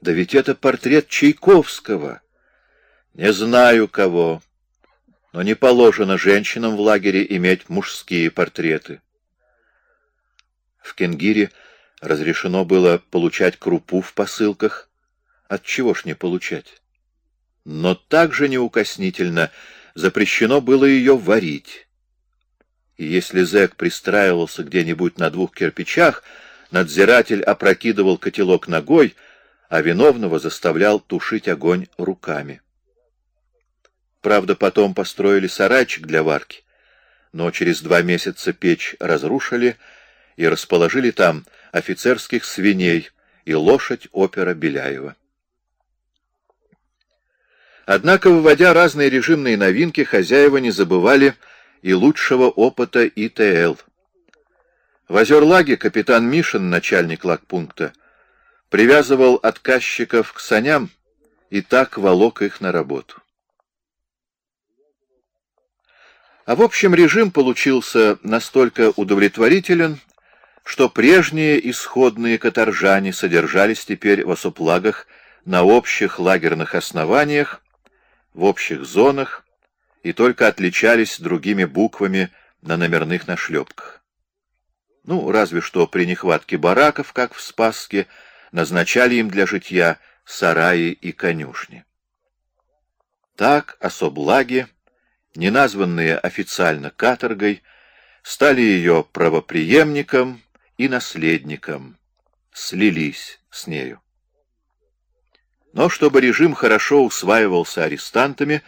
Да ведь это портрет Чайковского. Не знаю кого, но не положено женщинам в лагере иметь мужские портреты. В Кенгире разрешено было получать крупу в посылках. От чего ж не получать? Но также неукоснительно запрещено было ее варить. И если зэк пристраивался где-нибудь на двух кирпичах, надзиратель опрокидывал котелок ногой, а виновного заставлял тушить огонь руками. Правда, потом построили сарайчик для варки, но через два месяца печь разрушили и расположили там офицерских свиней и лошадь опера Беляева. Однако, выводя разные режимные новинки, хозяева не забывали и лучшего опыта ИТЛ. В Озерлаге капитан Мишин, начальник лагпункта, привязывал отказчиков к саням и так волок их на работу. А в общем, режим получился настолько удовлетворителен, что прежние исходные каторжане содержались теперь в осоплагах на общих лагерных основаниях, в общих зонах и только отличались другими буквами на номерных нашлепках. Ну, разве что при нехватке бараков, как в Спасске, назначали им для житья сараи и конюшни. Так особлаги, не названные официально каторгой, стали ее правоприемником и наследником, слились с нею. Но чтобы режим хорошо усваивался арестантами,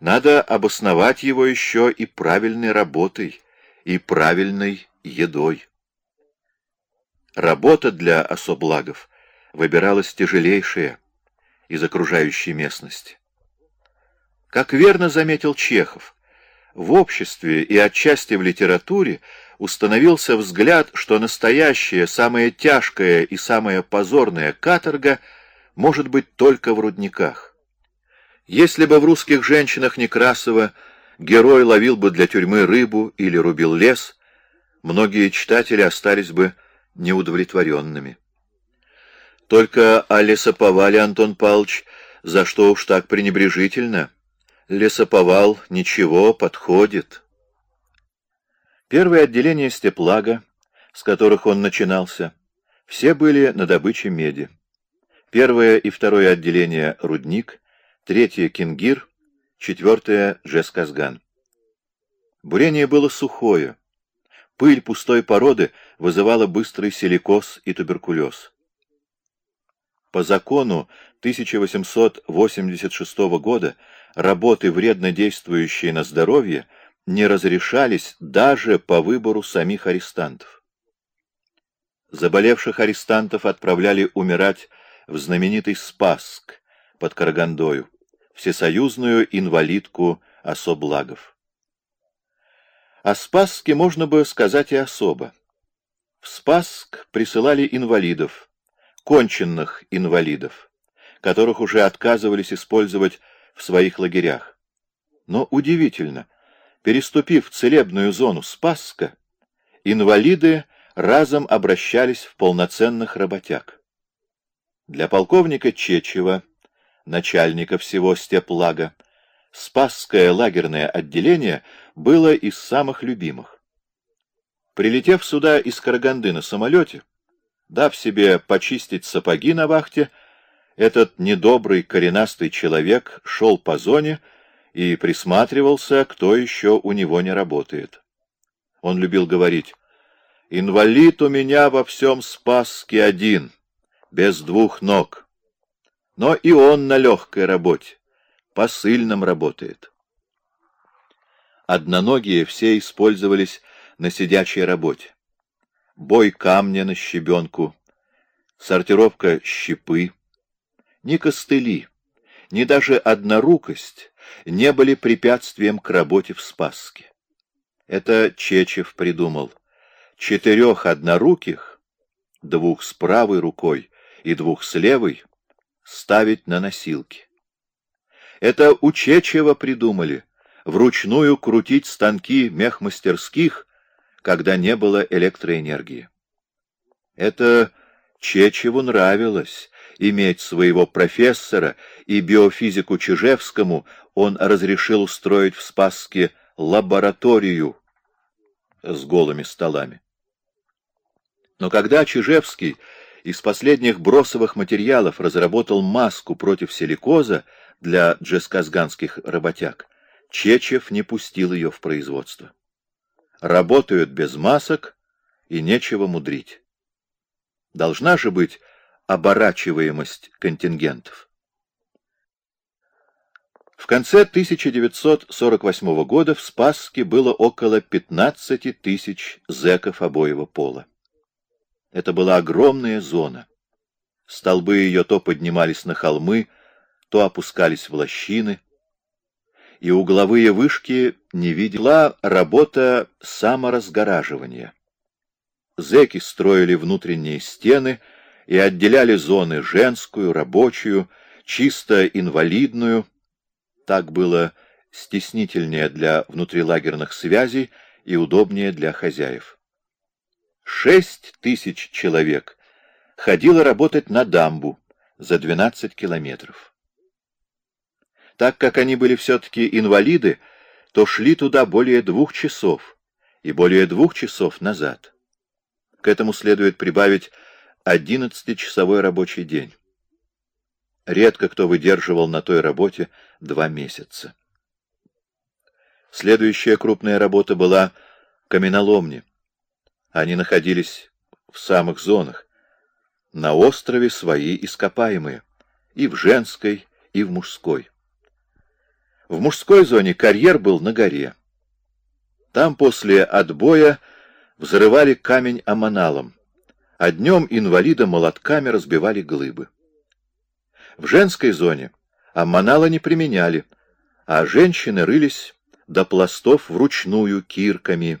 надо обосновать его еще и правильной работой, и правильной едой. Работа для особлагов выбиралась тяжелейшая из окружающей местности. Как верно заметил Чехов, в обществе и отчасти в литературе установился взгляд, что настоящая, самая тяжкая и самая позорная каторга может быть только в рудниках. Если бы в русских женщинах Некрасова герой ловил бы для тюрьмы рыбу или рубил лес, многие читатели остались бы неудовлетворенными. Только о лесоповале, Антон Павлович, за что уж так пренебрежительно — Лесоповал, ничего, подходит. Первое отделение степлага, с которых он начинался, все были на добыче меди. Первое и второе отделение — рудник, третье — кингир, четвертое — джесказган. Бурение было сухое. Пыль пустой породы вызывала быстрый силикоз и туберкулез. По закону 1886 года работы, вредно действующие на здоровье, не разрешались даже по выбору самих арестантов. Заболевших арестантов отправляли умирать в знаменитый Спасск под Карагандою, всесоюзную инвалидку особлагов. О Спасске можно бы сказать и особо. В Спасск присылали инвалидов, конченных инвалидов, которых уже отказывались использовать в своих лагерях. Но удивительно, переступив целебную зону Спасска, инвалиды разом обращались в полноценных работяг. Для полковника Чечева, начальника всего степлага, Спасское лагерное отделение было из самых любимых. Прилетев сюда из Караганды на самолете, дав себе почистить сапоги на вахте, этот недобрый коренастый человек шел по зоне и присматривался, кто еще у него не работает. Он любил говорить, «Инвалид у меня во всем Спаске один, без двух ног. Но и он на легкой работе, посыльном работает». Одноногие все использовались на сидячей работе. Бой камня на щебенку, сортировка щепы, ни костыли, ни даже однорукость не были препятствием к работе в Спаске. Это Чечев придумал. Четырех одноруких, двух с правой рукой и двух с левой, ставить на носилки. Это у Чечева придумали вручную крутить станки мехмастерских, когда не было электроэнергии. Это Чечеву нравилось, иметь своего профессора и биофизику Чижевскому, он разрешил устроить в Спасске лабораторию с голыми столами. Но когда Чижевский из последних бросовых материалов разработал маску против силикоза для джесказганских работяг, Чечев не пустил ее в производство. Работают без масок, и нечего мудрить. Должна же быть оборачиваемость контингентов. В конце 1948 года в Спасске было около 15 тысяч зэков обоего пола. Это была огромная зона. Столбы ее то поднимались на холмы, то опускались в лощины, и угловые вышки не видела работа саморазгораживания. Зэки строили внутренние стены и отделяли зоны женскую, рабочую, чисто инвалидную. Так было стеснительнее для внутрилагерных связей и удобнее для хозяев. Шесть тысяч человек ходило работать на дамбу за 12 километров. Так как они были все-таки инвалиды, то шли туда более двух часов и более двух часов назад. К этому следует прибавить 11-часовой рабочий день. Редко кто выдерживал на той работе два месяца. Следующая крупная работа была каменоломни. Они находились в самых зонах. На острове свои ископаемые, и в женской, и в мужской. В мужской зоне карьер был на горе. Там после отбоя взрывали камень аманалом, а днем инвалида молотками разбивали глыбы. В женской зоне аманала не применяли, а женщины рылись до пластов вручную кирками,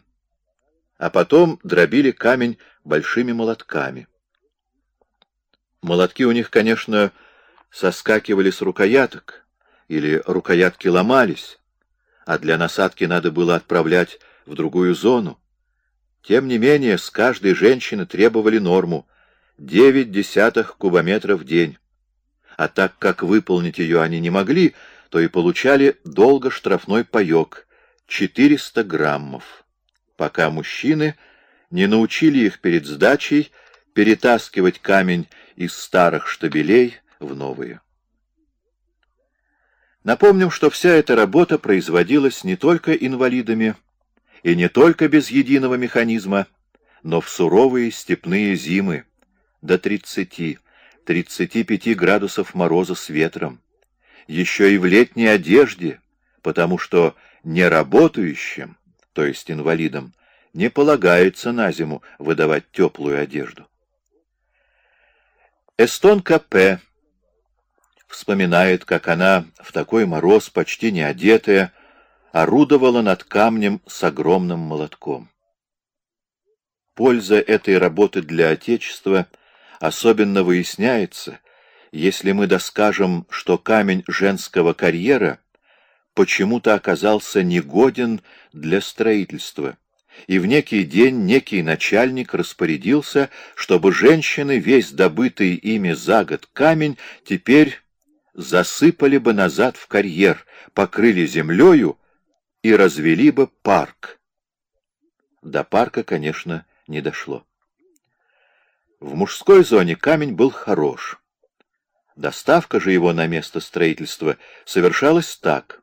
а потом дробили камень большими молотками. Молотки у них, конечно, соскакивали с рукояток, или рукоятки ломались, а для насадки надо было отправлять в другую зону. Тем не менее, с каждой женщины требовали норму — девять десятых кубометра в день. А так как выполнить ее они не могли, то и получали долго штрафной паек — 400 граммов, пока мужчины не научили их перед сдачей перетаскивать камень из старых штабелей в новые. Напомним, что вся эта работа производилась не только инвалидами, и не только без единого механизма, но в суровые степные зимы до 30-35 градусов мороза с ветром, еще и в летней одежде, потому что неработающим, то есть инвалидам, не полагается на зиму выдавать теплую одежду. Эстонка П. вспоминает, как она в такой мороз, почти не одетая, орудовала над камнем с огромным молотком. Польза этой работы для Отечества особенно выясняется, если мы доскажем, что камень женского карьера почему-то оказался негоден для строительства, и в некий день некий начальник распорядился, чтобы женщины весь добытый ими за год камень теперь засыпали бы назад в карьер, покрыли землею, и развели бы парк. До парка, конечно, не дошло. В мужской зоне камень был хорош. Доставка же его на место строительства совершалась так.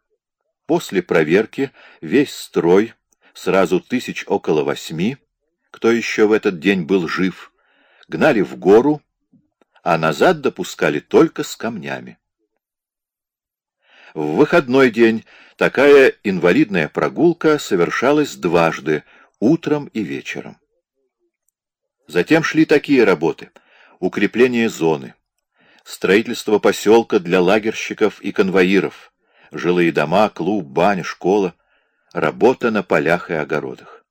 После проверки весь строй, сразу тысяч около восьми, кто еще в этот день был жив, гнали в гору, а назад допускали только с камнями. В выходной день такая инвалидная прогулка совершалась дважды, утром и вечером. Затем шли такие работы. Укрепление зоны, строительство поселка для лагерщиков и конвоиров, жилые дома, клуб, баня, школа, работа на полях и огородах.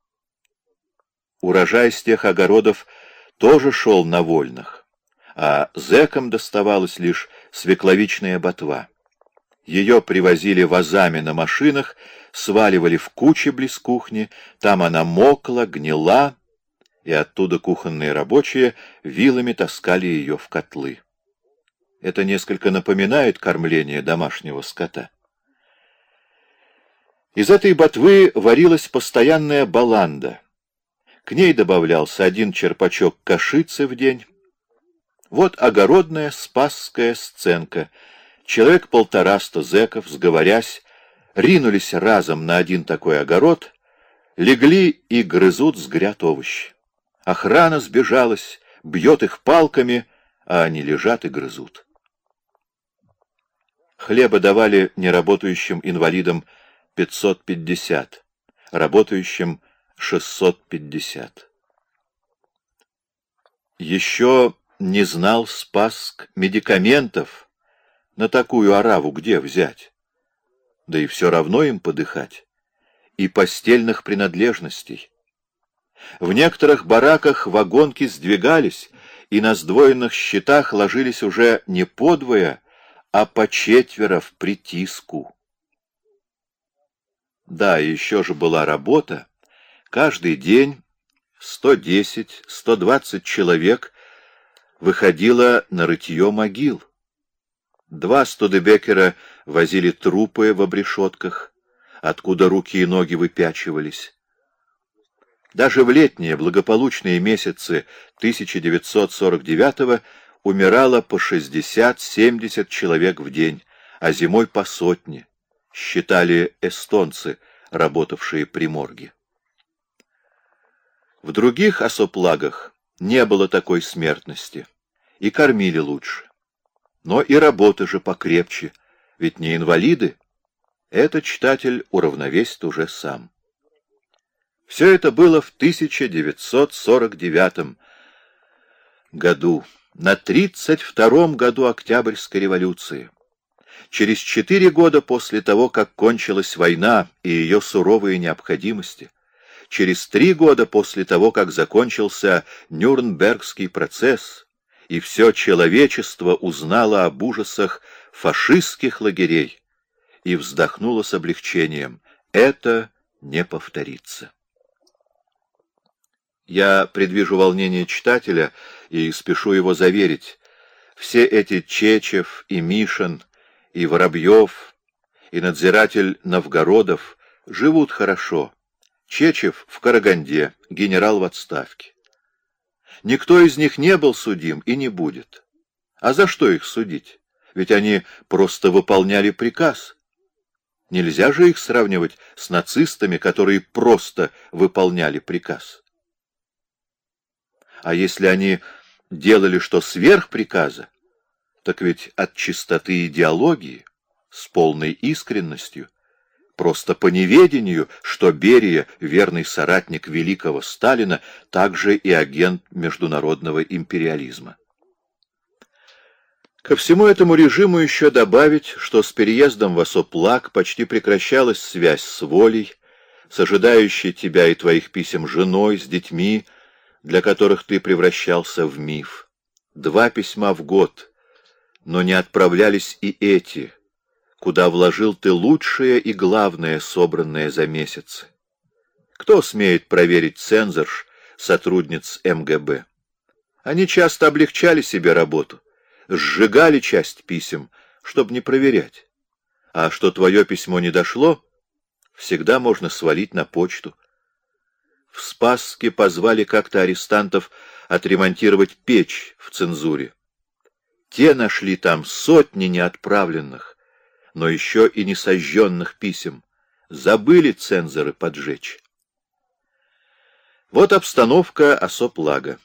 Урожай с тех огородов тоже шел на вольных, а зэкам доставалась лишь свекловичная ботва. Ее привозили вазами на машинах, сваливали в кучи близ кухни, там она мокла, гнила, и оттуда кухонные рабочие вилами таскали ее в котлы. Это несколько напоминает кормление домашнего скота. Из этой ботвы варилась постоянная баланда. К ней добавлялся один черпачок кашицы в день. Вот огородная спасская сценка. Человек полтораста зэков, сговорясь, ринулись разом на один такой огород, легли и грызут сгрят овощи. Охрана сбежалась, бьет их палками, а они лежат и грызут. Хлеба давали неработающим инвалидам 550, работающим 650. Еще не знал Спаск медикаментов на такую ораву где взять. Да и все равно им подыхать. И постельных принадлежностей. В некоторых бараках вагонки сдвигались, и на сдвоенных щитах ложились уже не подвое, а по четверо в притиску. Да, еще же была работа. Каждый день 110-120 человек выходило на рытье могил. Два студебекера возили трупы в обрешетках, откуда руки и ноги выпячивались. Даже в летние благополучные месяцы 1949-го умирало по 60-70 человек в день, а зимой по сотне, считали эстонцы, работавшие при морге. В других осоплагах не было такой смертности, и кормили лучше. Но и работа же покрепче, ведь не инвалиды. Это читатель уравновесит уже сам. Все это было в 1949 году, на 32-м году Октябрьской революции. Через четыре года после того, как кончилась война и ее суровые необходимости, через три года после того, как закончился Нюрнбергский процесс, и все человечество узнало об ужасах фашистских лагерей и вздохнуло с облегчением. Это не повторится. Я предвижу волнение читателя и спешу его заверить. Все эти Чечев и Мишин, и Воробьев, и надзиратель Новгородов живут хорошо. Чечев в Караганде, генерал в отставке. Никто из них не был судим и не будет. А за что их судить? Ведь они просто выполняли приказ. Нельзя же их сравнивать с нацистами, которые просто выполняли приказ. А если они делали что сверх приказа, так ведь от чистоты идеологии, с полной искренностью, просто по неведению, что Берия, верный соратник великого Сталина, также и агент международного империализма. Ко всему этому режиму еще добавить, что с переездом в Осоплак почти прекращалась связь с волей, с ожидающей тебя и твоих писем женой, с детьми, для которых ты превращался в миф. Два письма в год, но не отправлялись и эти, куда вложил ты лучшее и главное, собранное за месяцы. Кто смеет проверить цензорш, сотрудниц МГБ? Они часто облегчали себе работу, сжигали часть писем, чтобы не проверять. А что твое письмо не дошло, всегда можно свалить на почту. В Спасске позвали как-то арестантов отремонтировать печь в цензуре. Те нашли там сотни неотправленных, но еще и не сожженных писем. Забыли цензоры поджечь. Вот обстановка Осоплага.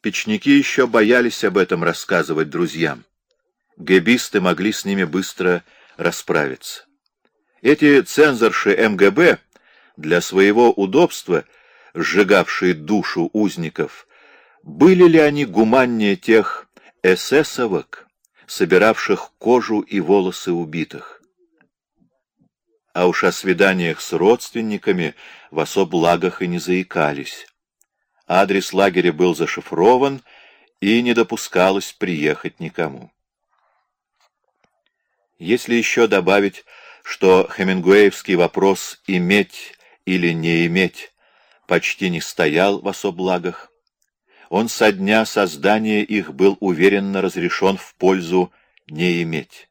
Печники еще боялись об этом рассказывать друзьям. Гэбисты могли с ними быстро расправиться. Эти цензорши МГБ для своего удобства, сжигавшие душу узников, были ли они гуманнее тех эсэсовок, собиравших кожу и волосы убитых? А уж о свиданиях с родственниками в особ лагах и не заикались. Адрес лагеря был зашифрован, и не допускалось приехать никому. Если еще добавить, что хемингуэевский вопрос «иметь или не иметь почти не стоял в особлагах. Он со дня создания их был уверенно разрешен в пользу не иметь.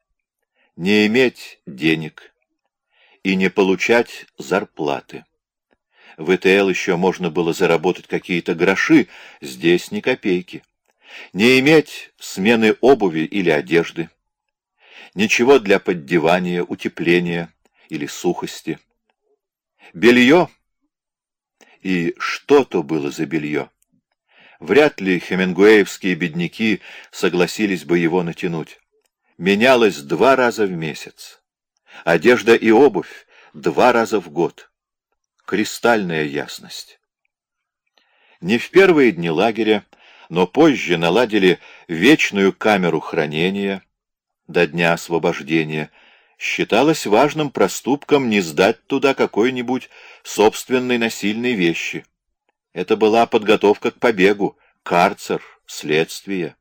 Не иметь денег и не получать зарплаты. В ИТЛ еще можно было заработать какие-то гроши, здесь ни копейки. Не иметь смены обуви или одежды. Ничего для поддевания, утепления или сухости. Белье. И что то было за белье? Вряд ли хемингуэевские бедняки согласились бы его натянуть. Менялось два раза в месяц. Одежда и обувь два раза в год. Кристальная ясность. Не в первые дни лагеря, но позже наладили вечную камеру хранения до дня освобождения, считалось важным проступком не сдать туда какой-нибудь собственной насильной вещи. Это была подготовка к побегу, карцер, следствие.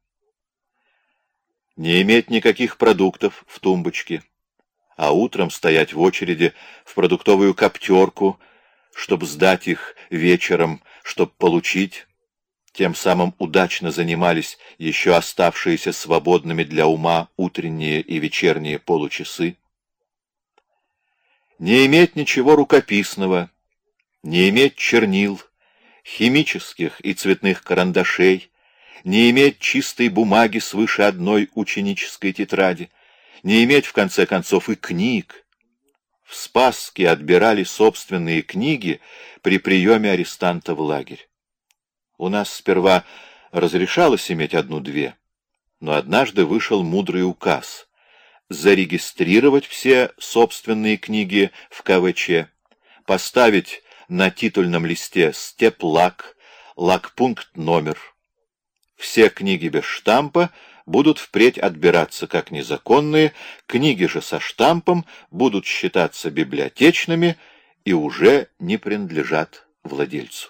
Не иметь никаких продуктов в тумбочке, а утром стоять в очереди в продуктовую коптерку, чтобы сдать их вечером, чтобы получить. Тем самым удачно занимались еще оставшиеся свободными для ума утренние и вечерние получасы. Не иметь ничего рукописного, не иметь чернил, химических и цветных карандашей, не иметь чистой бумаги свыше одной ученической тетради, не иметь, в конце концов, и книг. В Спасске отбирали собственные книги при приеме арестанта в лагерь. У нас сперва разрешалось иметь одну-две, но однажды вышел мудрый указ — зарегистрировать все собственные книги в КВЧ, поставить на титульном листе степлак, лакпункт номер. Все книги без штампа будут впредь отбираться как незаконные, книги же со штампом будут считаться библиотечными и уже не принадлежат владельцу.